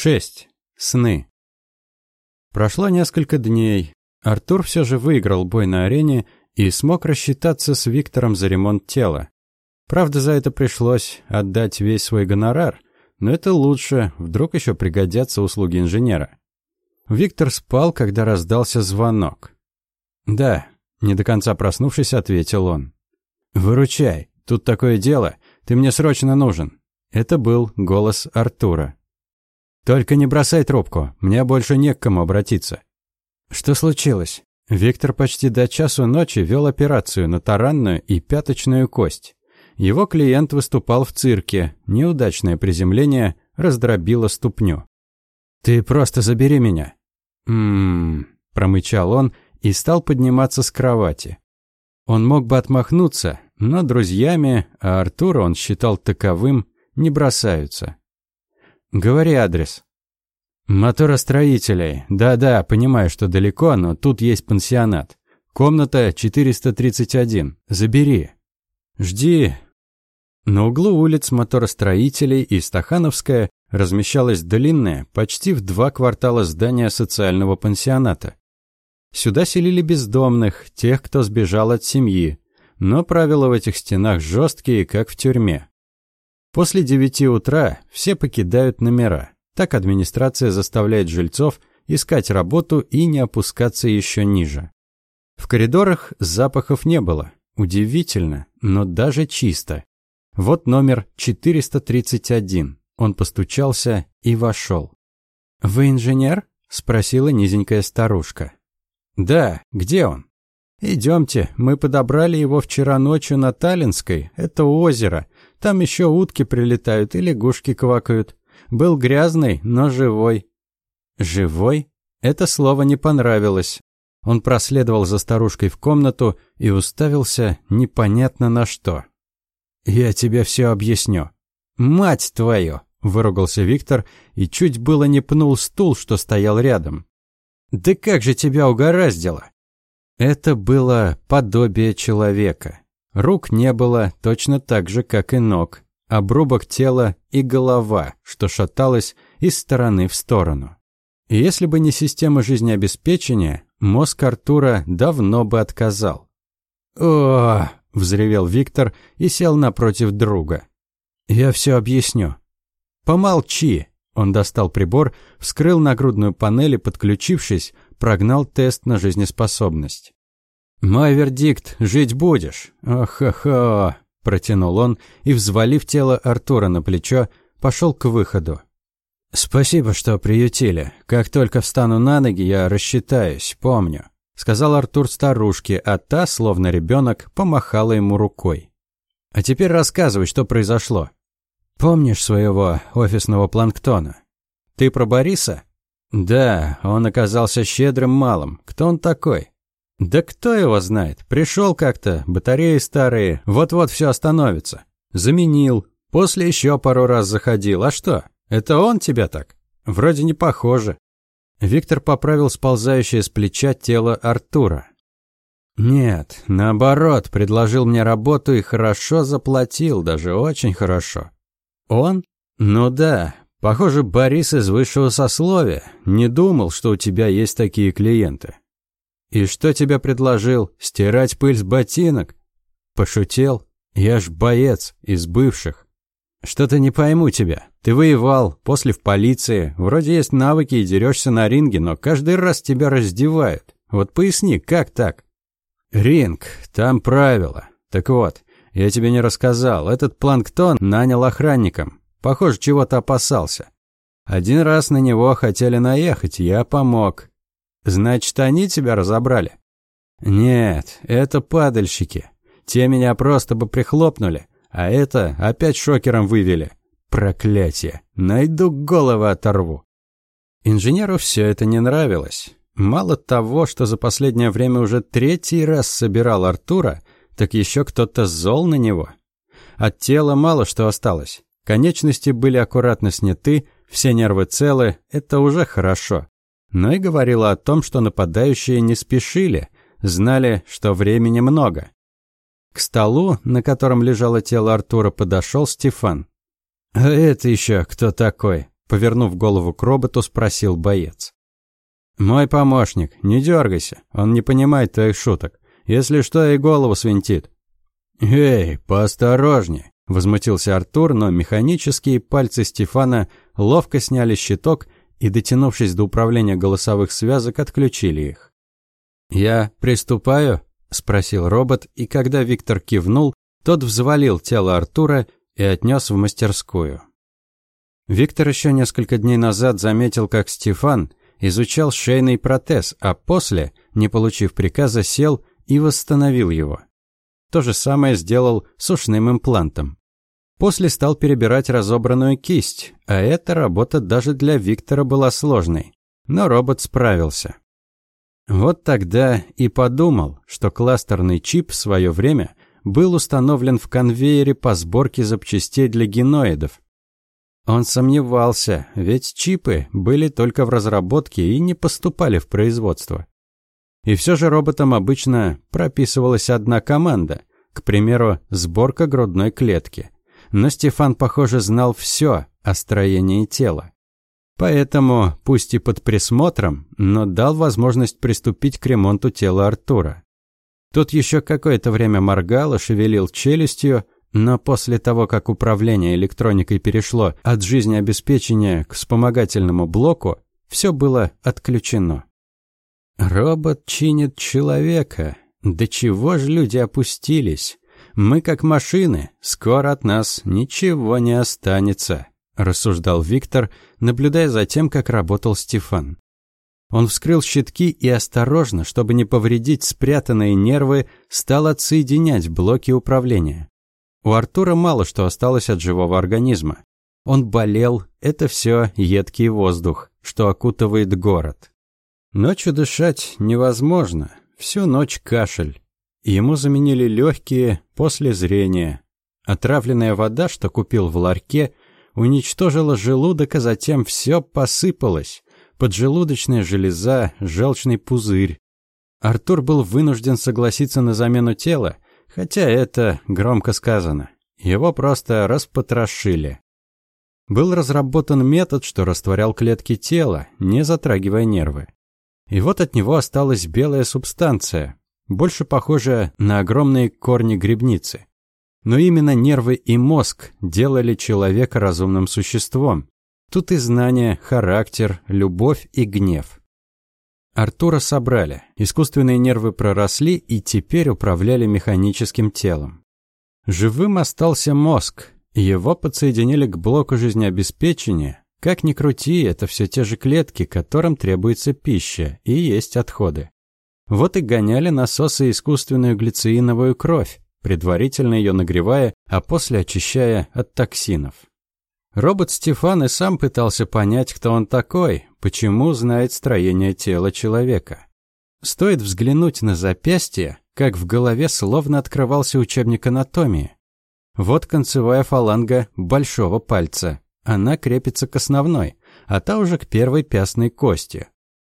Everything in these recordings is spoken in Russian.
6. Сны. Прошло несколько дней. Артур все же выиграл бой на арене и смог рассчитаться с Виктором за ремонт тела. Правда, за это пришлось отдать весь свой гонорар, но это лучше, вдруг еще пригодятся услуги инженера. Виктор спал, когда раздался звонок. «Да», — не до конца проснувшись, ответил он. «Выручай, тут такое дело, ты мне срочно нужен». Это был голос Артура. «Только не бросай трубку, мне больше не к кому обратиться». «Что случилось?» Виктор почти до часу ночи вел операцию на таранную и пяточную кость. Его клиент выступал в цирке, неудачное приземление раздробило ступню. «Ты просто забери меня». «М-м-м», промычал он и стал подниматься с кровати. Он мог бы отмахнуться, но друзьями, а Артура он считал таковым, не бросаются. Говори адрес. Моторостроителей. Да-да, понимаю, что далеко, но тут есть пансионат. Комната 431. Забери. Жди. На углу улиц Моторостроителей и Стахановская размещалось длинное, почти в два квартала здание социального пансионата. Сюда селили бездомных, тех, кто сбежал от семьи, но правила в этих стенах жесткие, как в тюрьме. После девяти утра все покидают номера. Так администрация заставляет жильцов искать работу и не опускаться еще ниже. В коридорах запахов не было. Удивительно, но даже чисто. Вот номер 431. Он постучался и вошел. «Вы инженер?» – спросила низенькая старушка. «Да, где он?» «Идемте, мы подобрали его вчера ночью на Таллинской, это озеро. Там еще утки прилетают и лягушки квакают. Был грязный, но живой». «Живой?» Это слово не понравилось. Он проследовал за старушкой в комнату и уставился непонятно на что. «Я тебе все объясню». «Мать твою!» – выругался Виктор и чуть было не пнул стул, что стоял рядом. «Да как же тебя угораздило!» Это было подобие человека. Рук не было точно так же, как и ног. Обрубок тела и голова, что шаталась из стороны в сторону. И если бы не система жизнеобеспечения, мозг Артура давно бы отказал. «О!» – взревел Виктор и сел напротив друга. «Я все объясню». «Помолчи!» Он достал прибор, вскрыл нагрудную панель и, подключившись, прогнал тест на жизнеспособность. «Мой вердикт – жить будешь!» «Ох-хо-хо!» – протянул он и, взвалив тело Артура на плечо, пошел к выходу. «Спасибо, что приютили. Как только встану на ноги, я рассчитаюсь, помню», – сказал Артур старушке, а та, словно ребенок, помахала ему рукой. «А теперь рассказывай, что произошло. Помнишь своего офисного планктона? Ты про Бориса?» «Да, он оказался щедрым малым. Кто он такой?» «Да кто его знает? Пришел как-то, батареи старые, вот-вот все остановится. Заменил. После еще пару раз заходил. А что? Это он тебя так? Вроде не похоже». Виктор поправил сползающее с плеча тело Артура. «Нет, наоборот, предложил мне работу и хорошо заплатил, даже очень хорошо». «Он? Ну да, Похоже, Борис из высшего сословия. Не думал, что у тебя есть такие клиенты. И что тебе предложил? Стирать пыль с ботинок? Пошутил? Я ж боец из бывших. Что-то не пойму тебя. Ты воевал, после в полиции. Вроде есть навыки и дерешься на ринге, но каждый раз тебя раздевают. Вот поясни, как так? Ринг, там правила. Так вот, я тебе не рассказал. Этот планктон нанял охранником. Похоже, чего-то опасался. Один раз на него хотели наехать, я помог. Значит, они тебя разобрали? Нет, это падальщики. Те меня просто бы прихлопнули, а это опять шокером вывели. Проклятие. Найду голову оторву. Инженеру все это не нравилось. Мало того, что за последнее время уже третий раз собирал Артура, так еще кто-то зол на него. От тела мало что осталось. Конечности были аккуратно сняты, все нервы целы, это уже хорошо. Но и говорило о том, что нападающие не спешили, знали, что времени много. К столу, на котором лежало тело Артура, подошел Стефан. «А это еще кто такой?» Повернув голову к роботу, спросил боец. «Мой помощник, не дергайся, он не понимает твоих шуток. Если что, и голову свинтит». «Эй, поосторожнее!» – возмутился Артур, но механические пальцы Стефана ловко сняли щиток и, дотянувшись до управления голосовых связок, отключили их. «Я приступаю?» – спросил робот, и когда Виктор кивнул, тот взвалил тело Артура и отнес в мастерскую. Виктор еще несколько дней назад заметил, как Стефан изучал шейный протез, а после, не получив приказа, сел и восстановил его. То же самое сделал с ушным имплантом. После стал перебирать разобранную кисть, а эта работа даже для Виктора была сложной. Но робот справился. Вот тогда и подумал, что кластерный чип в свое время был установлен в конвейере по сборке запчастей для геноидов. Он сомневался, ведь чипы были только в разработке и не поступали в производство. И все же роботам обычно прописывалась одна команда, к примеру, сборка грудной клетки – но Стефан, похоже, знал все о строении тела. Поэтому, пусть и под присмотром, но дал возможность приступить к ремонту тела Артура. Тот еще какое-то время моргал и шевелил челюстью, но после того, как управление электроникой перешло от жизнеобеспечения к вспомогательному блоку, все было отключено. Робот чинит человека. До чего же люди опустились? Мы как машины, скоро от нас ничего не останется, рассуждал Виктор, наблюдая за тем, как работал Стефан. Он вскрыл щитки и осторожно, чтобы не повредить спрятанные нервы, стал отсоединять блоки управления. У Артура мало что осталось от живого организма. Он болел, это все едкий воздух, что окутывает город. Ночью дышать невозможно, всю ночь кашель. Ему заменили легкие после зрения. Отравленная вода, что купил в ларьке, уничтожила желудок, а затем все посыпалось. Поджелудочная железа, желчный пузырь. Артур был вынужден согласиться на замену тела, хотя это громко сказано. Его просто распотрошили. Был разработан метод, что растворял клетки тела, не затрагивая нервы. И вот от него осталась белая субстанция, больше похожая на огромные корни грибницы. Но именно нервы и мозг делали человека разумным существом. Тут и знания, характер, любовь и гнев. Артура собрали, искусственные нервы проросли и теперь управляли механическим телом. Живым остался мозг, его подсоединили к блоку жизнеобеспечения. Как ни крути, это все те же клетки, которым требуется пища, и есть отходы. Вот и гоняли насосы искусственную глицеиновую кровь, предварительно ее нагревая, а после очищая от токсинов. Робот Стефан и сам пытался понять, кто он такой, почему знает строение тела человека. Стоит взглянуть на запястье, как в голове словно открывался учебник анатомии. Вот концевая фаланга большого пальца. Она крепится к основной, а та уже к первой пястной кости.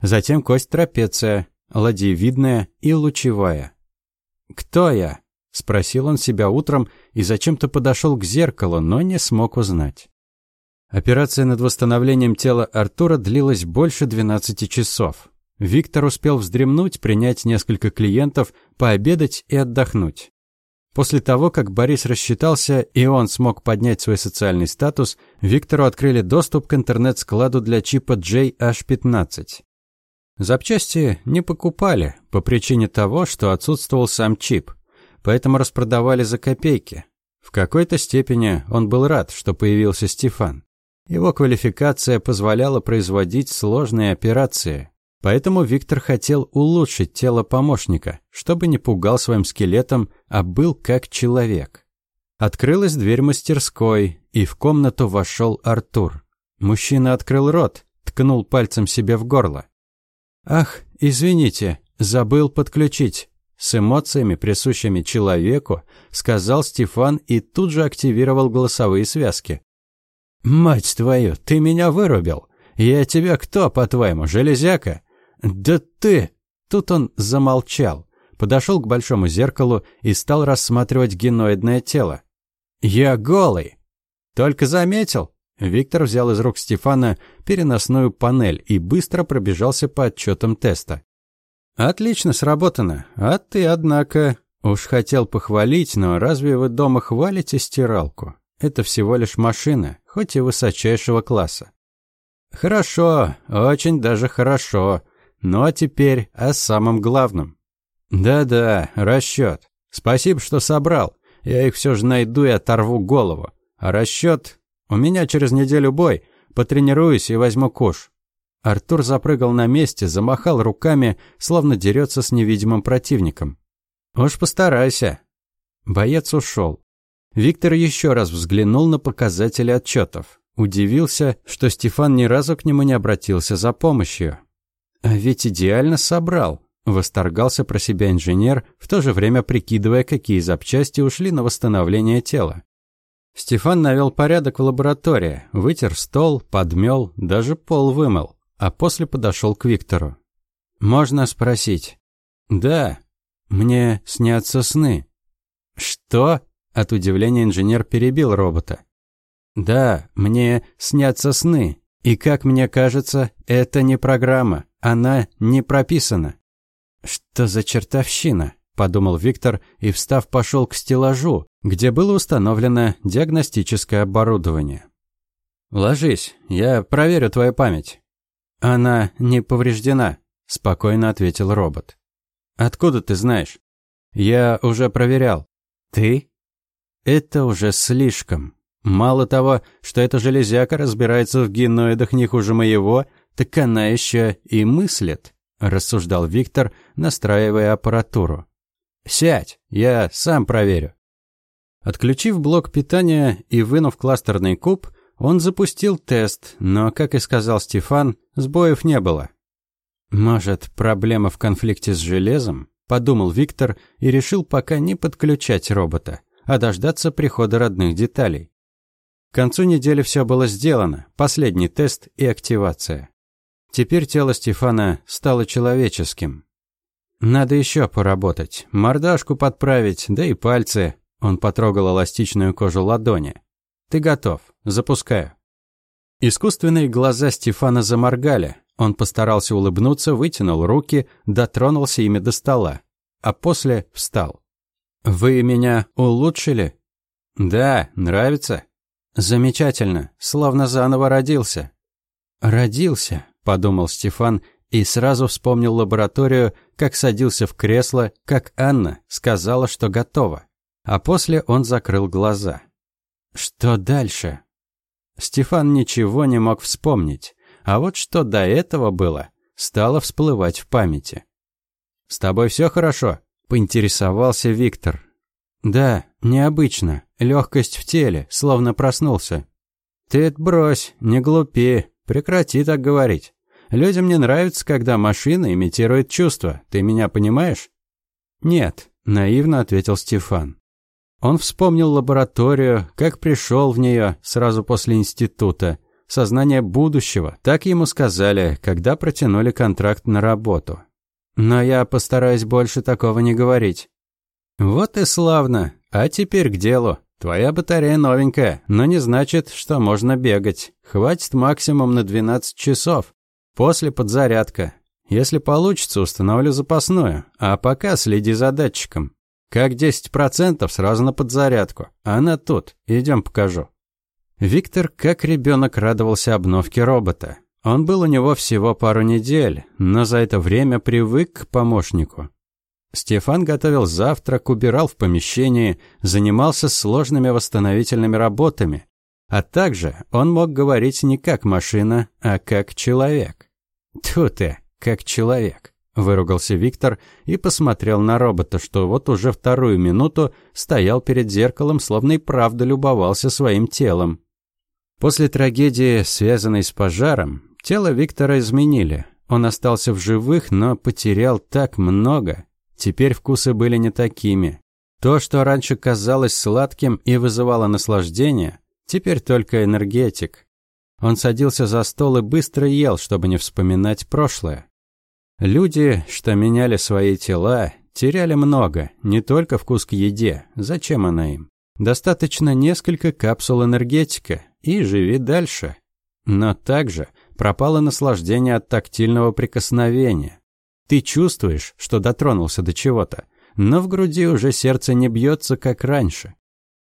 Затем кость трапеция, ладьевидная и лучевая. «Кто я?» – спросил он себя утром и зачем-то подошел к зеркалу, но не смог узнать. Операция над восстановлением тела Артура длилась больше 12 часов. Виктор успел вздремнуть, принять несколько клиентов, пообедать и отдохнуть. После того, как Борис рассчитался и он смог поднять свой социальный статус, Виктору открыли доступ к интернет-складу для чипа JH15. Запчасти не покупали по причине того, что отсутствовал сам чип, поэтому распродавали за копейки. В какой-то степени он был рад, что появился Стефан. Его квалификация позволяла производить сложные операции, поэтому Виктор хотел улучшить тело помощника, чтобы не пугал своим скелетом, а был как человек. Открылась дверь мастерской, и в комнату вошел Артур. Мужчина открыл рот, ткнул пальцем себе в горло. «Ах, извините, забыл подключить». С эмоциями, присущими человеку, сказал Стефан и тут же активировал голосовые связки. «Мать твою, ты меня вырубил! Я тебя кто, по-твоему, железяка?» «Да ты!» Тут он замолчал, подошел к большому зеркалу и стал рассматривать геноидное тело. «Я голый!» «Только заметил?» Виктор взял из рук Стефана переносную панель и быстро пробежался по отчетам теста. «Отлично сработано. А ты, однако...» Уж хотел похвалить, но разве вы дома хвалите стиралку? Это всего лишь машина, хоть и высочайшего класса. Хорошо, очень даже хорошо. Ну а теперь о самом главном. Да-да, расчет. Спасибо, что собрал. Я их все же найду и оторву голову. А расчет... У меня через неделю бой. Потренируюсь и возьму куш. Артур запрыгал на месте, замахал руками, словно дерется с невидимым противником. «Уж постарайся». Боец ушел. Виктор еще раз взглянул на показатели отчетов. Удивился, что Стефан ни разу к нему не обратился за помощью. «А ведь идеально собрал», – восторгался про себя инженер, в то же время прикидывая, какие запчасти ушли на восстановление тела. Стефан навел порядок в лаборатории, вытер стол, подмел, даже пол вымыл, а после подошел к Виктору. «Можно спросить?» «Да, мне снятся сны». «Что?» – от удивления инженер перебил робота. «Да, мне снятся сны, и, как мне кажется, это не программа, она не прописана». «Что за чертовщина?» – подумал Виктор и, встав, пошел к стеллажу, где было установлено диагностическое оборудование. «Ложись, я проверю твою память». «Она не повреждена», – спокойно ответил робот. «Откуда ты знаешь?» «Я уже проверял». «Ты?» «Это уже слишком. Мало того, что эта железяка разбирается в геноидах не хуже моего, так она еще и мыслит», – рассуждал Виктор, настраивая аппаратуру. «Сядь, я сам проверю». Отключив блок питания и вынув кластерный куб, он запустил тест, но, как и сказал Стефан, сбоев не было. «Может, проблема в конфликте с железом?» – подумал Виктор и решил пока не подключать робота, а дождаться прихода родных деталей. К концу недели все было сделано, последний тест и активация. Теперь тело Стефана стало человеческим. Надо еще поработать, мордашку подправить, да и пальцы. Он потрогал эластичную кожу ладони. Ты готов, запускаю. Искусственные глаза Стефана заморгали, он постарался улыбнуться, вытянул руки, дотронулся ими до стола, а после встал. «Вы меня улучшили?» «Да, нравится?» «Замечательно, словно заново родился». «Родился», — подумал Стефан и сразу вспомнил лабораторию, как садился в кресло, как Анна сказала, что готова. А после он закрыл глаза. Что дальше? Стефан ничего не мог вспомнить. А вот что до этого было, стало всплывать в памяти. «С тобой все хорошо?» – поинтересовался Виктор. «Да, необычно. Легкость в теле, словно проснулся». «Ты брось, не глупи. Прекрати так говорить. Людям не нравится, когда машина имитирует чувства. Ты меня понимаешь?» «Нет», – наивно ответил Стефан. Он вспомнил лабораторию, как пришел в нее сразу после института, сознание будущего, так ему сказали, когда протянули контракт на работу. Но я постараюсь больше такого не говорить. Вот и славно. А теперь к делу. Твоя батарея новенькая, но не значит, что можно бегать. Хватит максимум на 12 часов. После подзарядка. Если получится, установлю запасную, а пока следи за датчиком. Как 10% сразу на подзарядку. Она тут. Идем покажу. Виктор, как ребенок, радовался обновке робота. Он был у него всего пару недель, но за это время привык к помощнику. Стефан готовил завтрак, убирал в помещении, занимался сложными восстановительными работами. А также он мог говорить не как машина, а как человек. Тьфу ты, как человек. Выругался Виктор и посмотрел на робота, что вот уже вторую минуту стоял перед зеркалом, словно и правда любовался своим телом. После трагедии, связанной с пожаром, тело Виктора изменили. Он остался в живых, но потерял так много. Теперь вкусы были не такими. То, что раньше казалось сладким и вызывало наслаждение, теперь только энергетик. Он садился за стол и быстро ел, чтобы не вспоминать прошлое. Люди, что меняли свои тела, теряли много, не только вкус к еде. Зачем она им? Достаточно несколько капсул энергетика, и живи дальше. Но также пропало наслаждение от тактильного прикосновения. Ты чувствуешь, что дотронулся до чего-то, но в груди уже сердце не бьется, как раньше.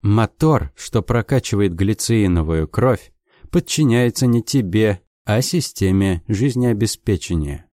Мотор, что прокачивает глицеиновую кровь, подчиняется не тебе, а системе жизнеобеспечения.